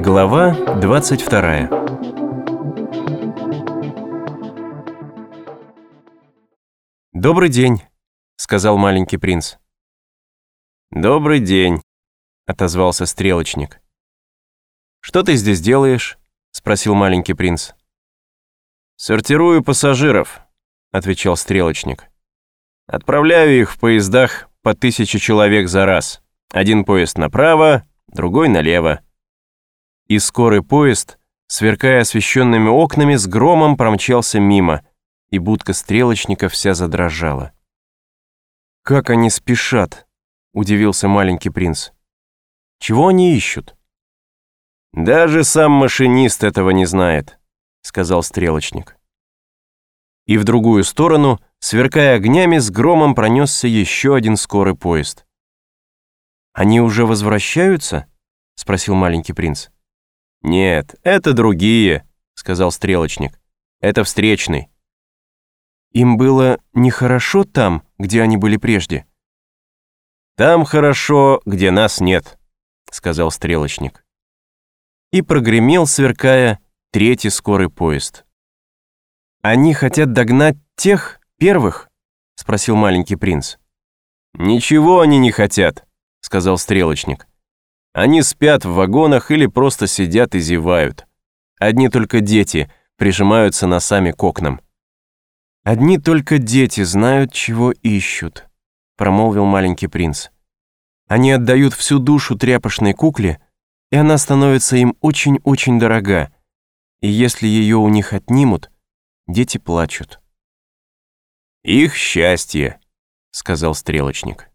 Глава 22 «Добрый день», — сказал маленький принц. «Добрый день», — отозвался стрелочник. «Что ты здесь делаешь?» — спросил маленький принц. «Сортирую пассажиров», — отвечал стрелочник. «Отправляю их в поездах по тысяче человек за раз. Один поезд направо, другой налево». И скорый поезд, сверкая освещенными окнами, с громом промчался мимо, и будка стрелочника вся задрожала. «Как они спешат!» — удивился маленький принц. «Чего они ищут?» «Даже сам машинист этого не знает», — сказал стрелочник. И в другую сторону, сверкая огнями, с громом пронесся еще один скорый поезд. «Они уже возвращаются?» — спросил маленький принц. «Нет, это другие», — сказал стрелочник. «Это встречный». «Им было нехорошо там, где они были прежде?» «Там хорошо, где нас нет», — сказал стрелочник. И прогремел, сверкая, третий скорый поезд. «Они хотят догнать тех первых?» — спросил маленький принц. «Ничего они не хотят», — сказал стрелочник. Они спят в вагонах или просто сидят и зевают. Одни только дети прижимаются носами к окнам. «Одни только дети знают, чего ищут», — промолвил маленький принц. «Они отдают всю душу тряпочной кукле, и она становится им очень-очень дорога, и если ее у них отнимут, дети плачут». «Их счастье», — сказал стрелочник.